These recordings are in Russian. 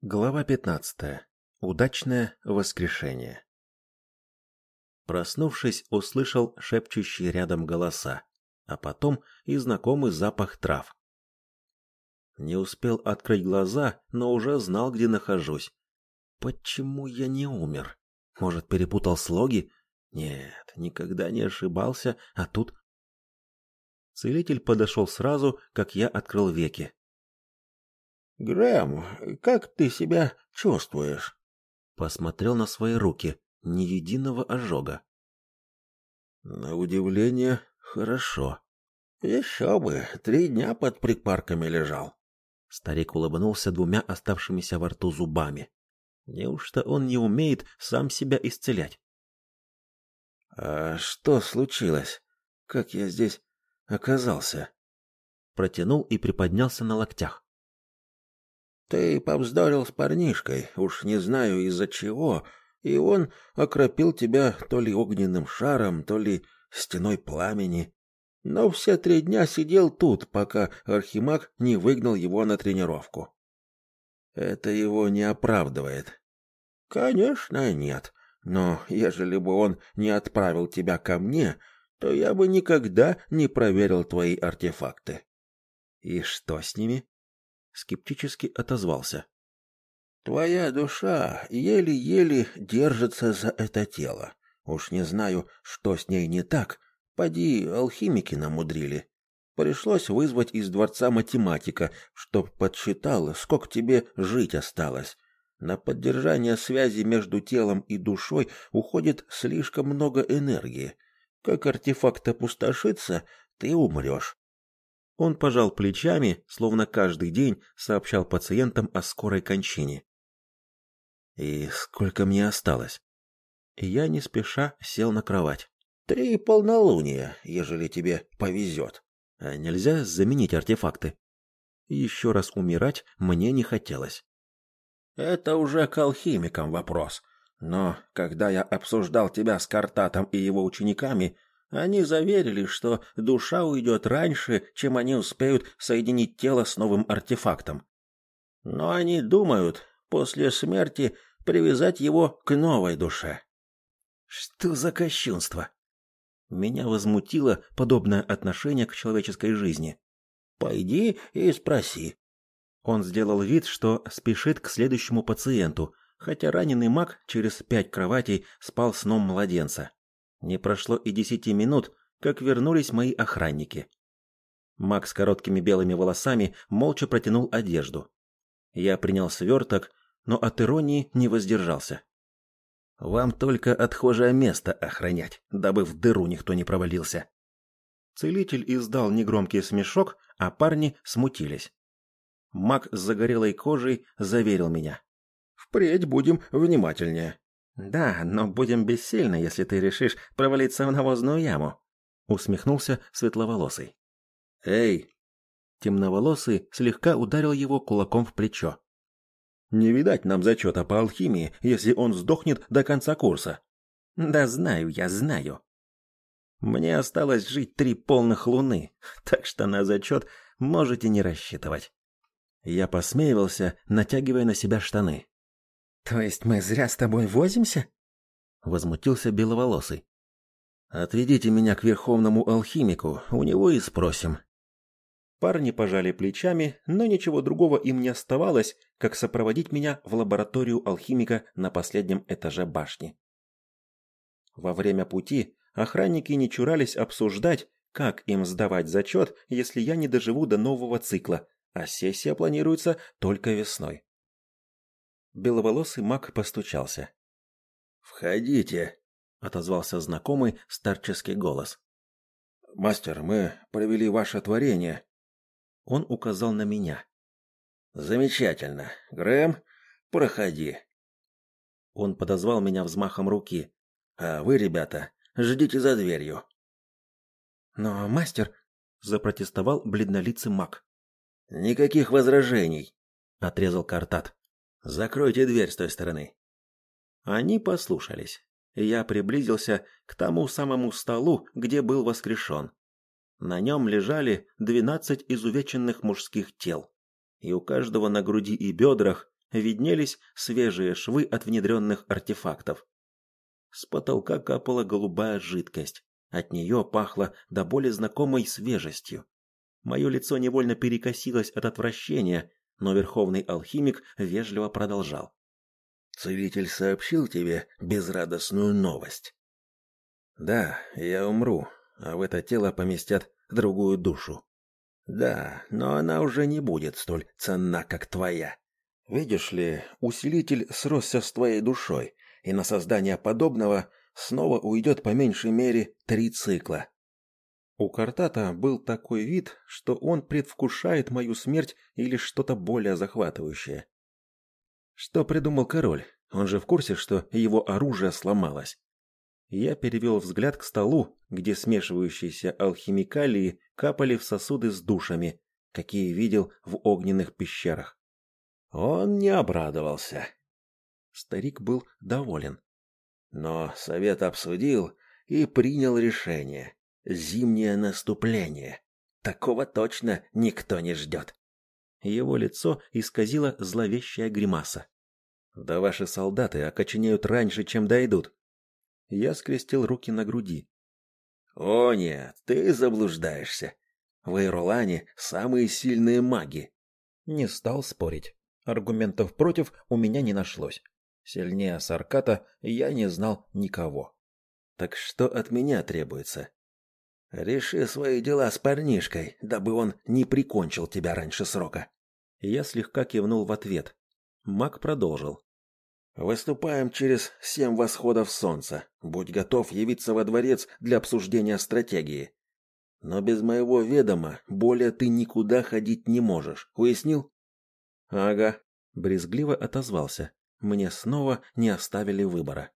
Глава 15. Удачное воскрешение. Проснувшись, услышал шепчущие рядом голоса, а потом и знакомый запах трав. Не успел открыть глаза, но уже знал, где нахожусь. Почему я не умер? Может, перепутал слоги? Нет, никогда не ошибался, а тут Целитель подошел сразу, как я открыл веки. Грэм, как ты себя чувствуешь? Посмотрел на свои руки, ни единого ожога. На удивление, хорошо. Еще бы, три дня под припарками лежал. Старик улыбнулся двумя оставшимися во рту зубами. Неужто он не умеет сам себя исцелять? А что случилось? Как я здесь оказался? Протянул и приподнялся на локтях. Ты повздорил с парнишкой, уж не знаю из-за чего, и он окропил тебя то ли огненным шаром, то ли стеной пламени. Но все три дня сидел тут, пока Архимаг не выгнал его на тренировку. Это его не оправдывает. Конечно, нет. Но ежели бы он не отправил тебя ко мне, то я бы никогда не проверил твои артефакты. И что с ними? Скептически отозвался. Твоя душа еле-еле держится за это тело. Уж не знаю, что с ней не так. Поди, алхимики намудрили. Пришлось вызвать из дворца математика, чтоб подсчитал, сколько тебе жить осталось. На поддержание связи между телом и душой уходит слишком много энергии. Как артефакт опустошится, ты умрешь. Он пожал плечами, словно каждый день сообщал пациентам о скорой кончине. И сколько мне осталось? Я не спеша сел на кровать. Три полнолуния, ежели тебе повезет. А нельзя заменить артефакты. Еще раз умирать мне не хотелось. Это уже к алхимикам вопрос. Но когда я обсуждал тебя с Картатом и его учениками, они заверили, что душа уйдет раньше, чем они успеют соединить тело с новым артефактом. Но они думают после смерти привязать его к новой душе. Что за кощунство? Меня возмутило подобное отношение к человеческой жизни. Пойди и спроси. Он сделал вид, что спешит к следующему пациенту, хотя раненый маг через пять кроватей спал сном младенца. Не прошло и десяти минут, как вернулись мои охранники. Маг с короткими белыми волосами молча протянул одежду. Я принял сверток, но от иронии не воздержался. Вам только отхожее место охранять, дабы в дыру никто не провалился. Целитель издал негромкий смешок, а парни смутились. Маг с загорелой кожей заверил меня: "Впредь будем внимательнее". Да, но будем бессильны, если ты решишь провалиться в навозную яму, усмехнулся светловолосый. Эй, темноволосый слегка ударил его кулаком в плечо. Не видать нам зачета по алхимии, если он сдохнет до конца курса. Да знаю, я знаю. Мне осталось жить три полных луны, так что на зачет можете не рассчитывать. Я посмеивался, натягивая на себя штаны. То есть мы зря с тобой возимся? возмутился беловолосый. Отведите меня к верховному алхимику, у него и спросим. Парни пожали плечами, но ничего другого им не оставалось, как сопроводить меня в лабораторию алхимика на последнем этаже башни. Во время пути охранники не чурались обсуждать, как им сдавать зачет, если я не доживу до нового цикла, а сессия планируется только весной. Беловолосый маг постучался. «Входите», — отозвался знакомый старческий голос. «Мастер, мы провели ваше творение». Он указал на меня. «Замечательно. Грэм, проходи». Он подозвал меня взмахом руки. «А вы, ребята, ждите за дверью». «Но, мастер...» — запротестовал бледнолицый маг. «Никаких возражений», — отрезал Картат. Закройте дверь с той стороны. Они послушались. Я приблизился к тому самому столу, где был воскрешен. На нем лежали двенадцать изувеченных мужских тел, и у каждого на груди и бедрах виднелись свежие швы от внедренных артефактов. С потолка капала голубая жидкость. От нее пахло до боли знакомой свежестью. Мое лицо невольно перекосилось от отвращения, но верховный алхимик вежливо продолжал. Целитель сообщил тебе безрадостную новость. Да, я умру, а в это тело поместят другую душу. Да, но она уже не будет столь ценна, как твоя. Видишь ли, усилитель сросся с твоей душой, и на создание подобного снова уйдет по меньшей мере три цикла. У Картата был такой вид, что он предвкушает мою смерть или что-то более захватывающее. Что придумал король? Он же в курсе, что его оружие сломалось. Я перевел взгляд к столу, где смешивающиеся алхимикалии капали в сосуды с душами, какие видел в огненных пещерах. Он не обрадовался. Старик был доволен. Но совет обсудил и принял решение. Зимнее наступление. Такого точно никто не ждет. Его лицо исказило зловещая гримаса. Да ваши солдаты окоченеют раньше, чем дойдут. Я скрестил руки на груди. О нет, ты заблуждаешься. В Эйролане самые сильные маги. Не стал спорить. Аргументов против у меня не нашлось. Сильнее Сарката я не знал никого. Так что от меня требуется? Реши свои дела с парнишкой, дабы он не прикончил тебя раньше срока. Я слегка кивнул в ответ. Мак продолжил. Выступаем через семь восходов солнца. Будь готов явиться во дворец для обсуждения стратегии. Но без моего ведома более ты никуда ходить не можешь. Уяснил? Ага, брезгливо отозвался. Мне снова не оставили выбора.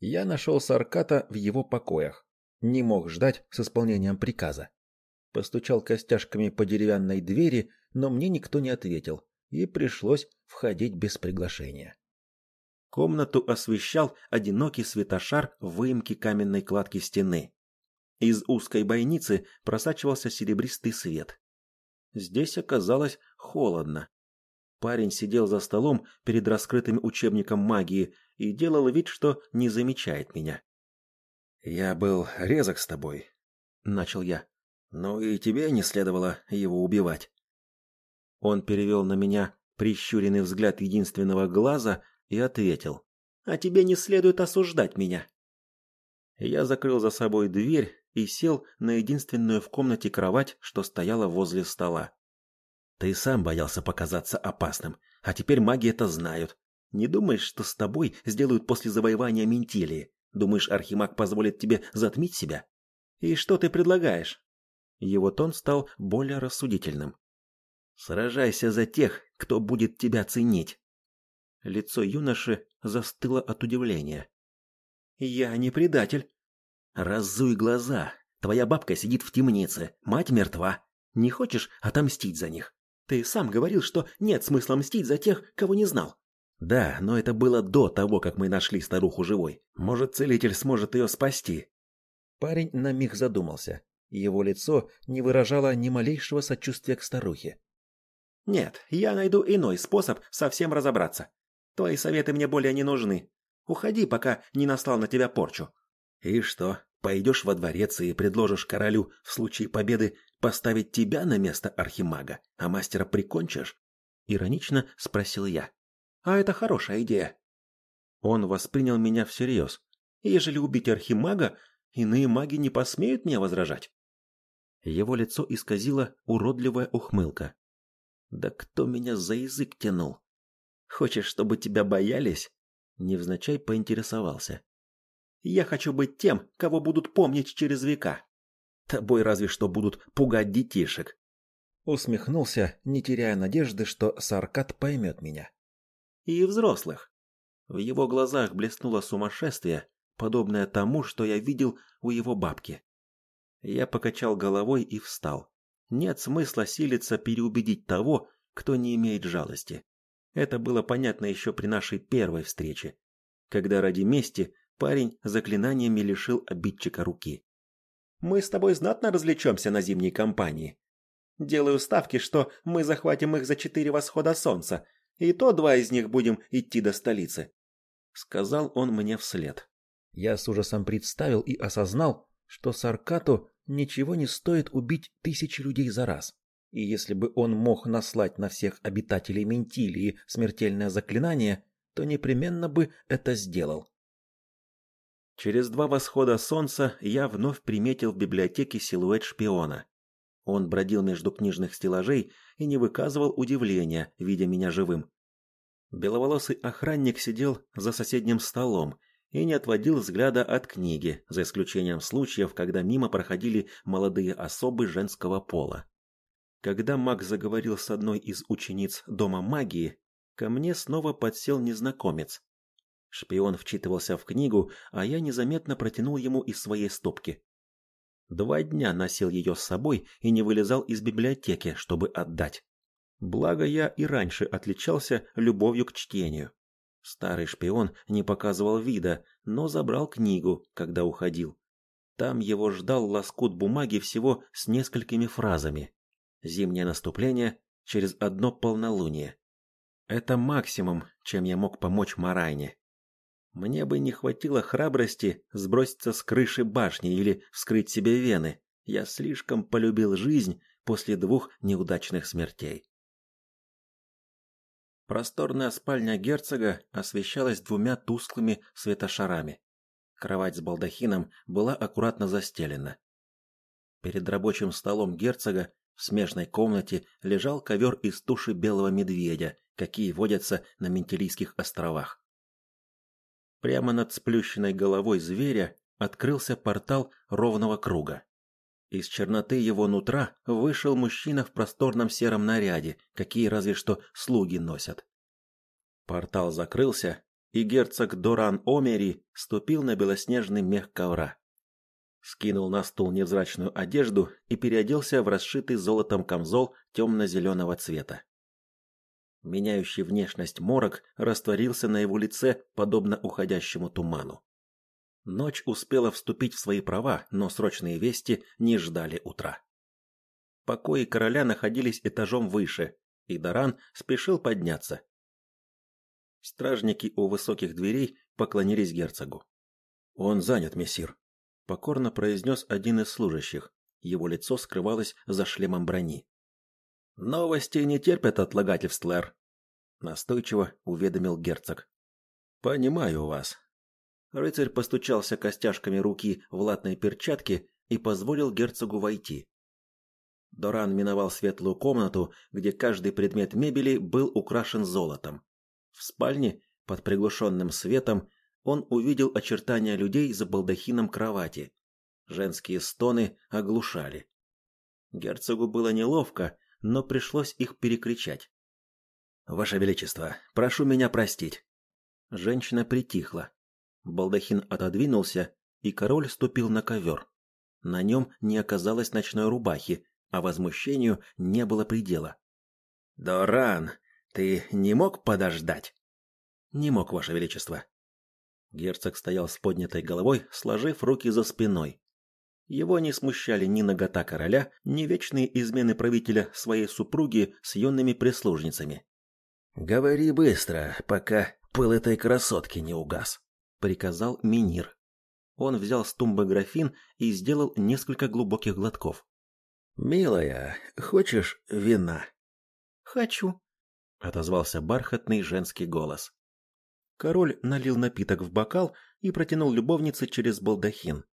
Я нашел Сарката в его покоях не мог ждать с исполнением приказа. Постучал костяшками по деревянной двери, но мне никто не ответил, и пришлось входить без приглашения. Комнату освещал одинокий светошар в выемке каменной кладки стены. Из узкой бойницы просачивался серебристый свет. Здесь оказалось холодно. Парень сидел за столом перед раскрытым учебником магии и делал вид, что не замечает меня. «Я был резок с тобой», — начал я. «Но и тебе не следовало его убивать». Он перевел на меня прищуренный взгляд единственного глаза и ответил. «А тебе не следует осуждать меня». Я закрыл за собой дверь и сел на единственную в комнате кровать, что стояла возле стола. «Ты сам боялся показаться опасным, а теперь маги это знают. Не думаешь, что с тобой сделают после завоевания Ментилии? Думаешь, Архимаг позволит тебе затмить себя? И что ты предлагаешь? Его тон стал более рассудительным. Сражайся за тех, кто будет тебя ценить. Лицо юноши застыло от удивления. Я не предатель. Разуй глаза. Твоя бабка сидит в темнице, мать мертва. Не хочешь отомстить за них? Ты сам говорил, что нет смысла мстить за тех, кого не знал. Да, но это было до того, как мы нашли старуху живой. Может, целитель сможет ее спасти. Парень на миг задумался. Его лицо не выражало ни малейшего сочувствия к старухе. Нет, я найду иной способ совсем разобраться. Твои советы мне более не нужны. Уходи, пока не настал на тебя порчу. И что, пойдешь во дворец и предложишь королю в случае победы поставить тебя на место архимага, а мастера прикончишь? Иронично спросил я. А это хорошая идея. Он воспринял меня всерьез. Ежели убить архимага, иные маги не посмеют мне возражать. Его лицо исказило уродливая ухмылка. Да кто меня за язык тянул? Хочешь, чтобы тебя боялись? Невзначай поинтересовался. Я хочу быть тем, кого будут помнить через века. Тобой разве что будут пугать детишек. Усмехнулся, не теряя надежды, что Саркат поймет меня и взрослых. В его глазах блеснуло сумасшествие, подобное тому, что я видел у его бабки. Я покачал головой и встал. Нет смысла силиться переубедить того, кто не имеет жалости. Это было понятно еще при нашей первой встрече, когда ради мести парень заклинаниями лишил обидчика руки. Мы с тобой знатно развлечемся на зимней кампании. Делаю ставки, что мы захватим их за четыре восхода солнца, И то два из них будем идти до столицы, сказал он мне вслед. Я с ужасом представил и осознал, что Саркату ничего не стоит убить тысячи людей за раз. И если бы он мог наслать на всех обитателей Ментилии смертельное заклинание, то непременно бы это сделал. Через два восхода солнца я вновь приметил в библиотеке силуэт шпиона. Он бродил между книжных стеллажей и не выказывал удивления, видя меня живым. Беловолосый охранник сидел за соседним столом и не отводил взгляда от книги, за исключением случаев, когда мимо проходили молодые особы женского пола. Когда маг заговорил с одной из учениц Дома магии, ко мне снова подсел незнакомец. Шпион вчитывался в книгу, а я незаметно протянул ему из своей стопки. Два дня носил ее с собой и не вылезал из библиотеки, чтобы отдать. Благо я и раньше отличался любовью к чтению. Старый шпион не показывал вида, но забрал книгу, когда уходил. Там его ждал лоскут бумаги всего с несколькими фразами. Зимнее наступление через одно полнолуние. Это максимум, чем я мог помочь Марайне. Мне бы не хватило храбрости сброситься с крыши башни или вскрыть себе вены. Я слишком полюбил жизнь после двух неудачных смертей. Просторная спальня герцога освещалась двумя тусклыми светошарами. Кровать с балдахином была аккуратно застелена. Перед рабочим столом герцога в смежной комнате лежал ковер из туши белого медведя, какие водятся на Ментилийских островах. Прямо над сплющенной головой зверя открылся портал ровного круга. Из черноты его нутра вышел мужчина в просторном сером наряде, какие разве что слуги носят. Портал закрылся, и герцог Доран Омери ступил на белоснежный мех ковра скинул на стул невзрачную одежду и переоделся в расшитый золотом камзол темно-зеленого цвета. Меняющий внешность морок растворился на его лице, подобно уходящему туману. Ночь успела вступить в свои права, но срочные вести не ждали утра. Покои короля находились этажом выше, и Даран спешил подняться. Стражники у высоких дверей поклонились герцогу. «Он занят, мессир», покорно произнес один из служащих. Его лицо скрывалось за шлемом брони. Новости не терпят отлагательств, Лэр, настойчиво уведомил герцог. Понимаю вас. Рыцарь постучался костяшками руки в латные перчатки и позволил герцогу войти. Доран миновал светлую комнату, где каждый предмет мебели был украшен золотом. В спальне под приглушенным светом он увидел очертания людей за балдахином кровати. Женские стоны оглушали. Герцогу было неловко, но пришлось их перекричать. Ваше величество, прошу меня простить. Женщина притихла. Балдахин отодвинулся, и король ступил на ковер. На нем не оказалось ночной рубахи, а возмущению не было предела. Доран, ты не мог подождать? Не мог, ваше величество. Герцог стоял с поднятой головой, сложив руки за спиной. Его не смущали ни нагота короля, ни вечные измены правителя своей супруги с юными прислужницами. «Говори быстро, пока пыл этой красотки не угас», — приказал Минир. Он взял с тумбы графин и сделал несколько глубоких глотков. «Милая, хочешь вина?» «Хочу», — отозвался бархатный женский голос. Король налил напиток в бокал и протянул любовнице через балдахин.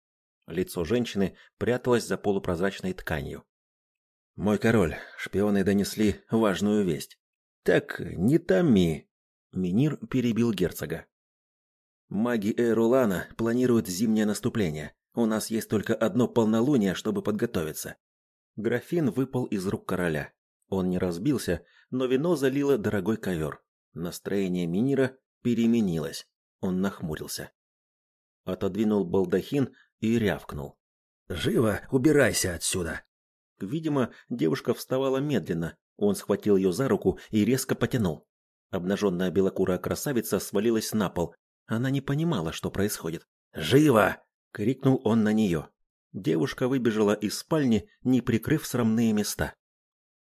Лицо женщины пряталось за полупрозрачной тканью. Мой король, шпионы донесли важную весть. Так, не томи. Минир перебил герцога. Маги Эйрулана планируют зимнее наступление. У нас есть только одно полнолуние, чтобы подготовиться. Графин выпал из рук короля. Он не разбился, но вино залило дорогой ковер. Настроение Минира переменилось. Он нахмурился. Отодвинул балдахин и рявкнул. «Живо убирайся отсюда!» Видимо, девушка вставала медленно. Он схватил ее за руку и резко потянул. Обнаженная белокурая красавица свалилась на пол. Она не понимала, что происходит. «Живо!» — крикнул он на нее. Девушка выбежала из спальни, не прикрыв срамные места.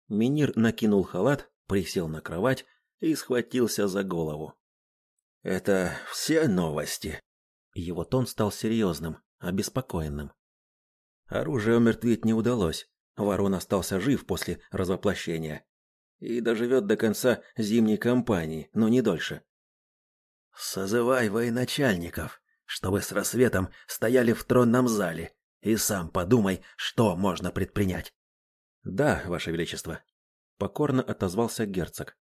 Минир накинул халат, присел на кровать и схватился за голову. Это все новости. Его тон стал серьезным, обеспокоенным. Оружие умертвить не удалось. Ворон остался жив после развоплощения и доживет до конца зимней кампании, но не дольше. Созывай военачальников, чтобы с рассветом стояли в тронном зале, и сам подумай, что можно предпринять. Да, ваше величество, покорно отозвался герцог.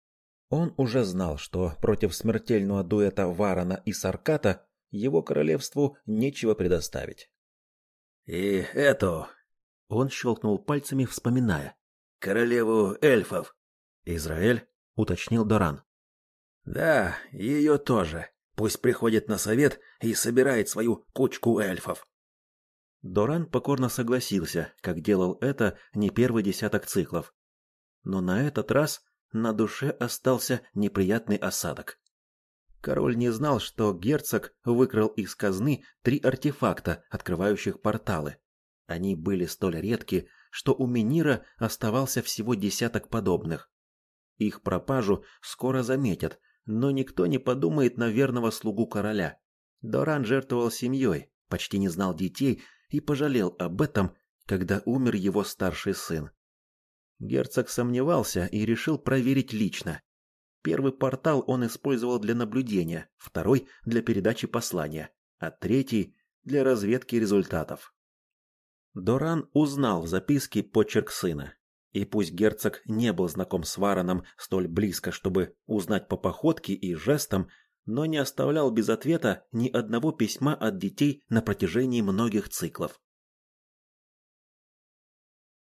Он уже знал, что против смертельного дуэта Варона и Сарката его королевству нечего предоставить. И эту, он щелкнул пальцами, вспоминая. Королеву эльфов. Израиль, уточнил Доран. Да, ее тоже. Пусть приходит на совет и собирает свою кучку эльфов. Доран покорно согласился, как делал это не первый десяток циклов. Но на этот раз на душе остался неприятный осадок. Король не знал, что герцог выкрал из казны три артефакта, открывающих порталы. Они были столь редки, что у Минира оставался всего десяток подобных. Их пропажу скоро заметят, но никто не подумает на верного слугу короля. Доран жертвовал семьей, почти не знал детей и пожалел об этом, когда умер его старший сын. Герцог сомневался и решил проверить лично. Первый портал он использовал для наблюдения, второй для передачи послания, а третий для разведки результатов. Доран узнал в записке почерк сына. И пусть герцог не был знаком с Вараном столь близко, чтобы узнать по походке и жестам, но не оставлял без ответа ни одного письма от детей на протяжении многих циклов.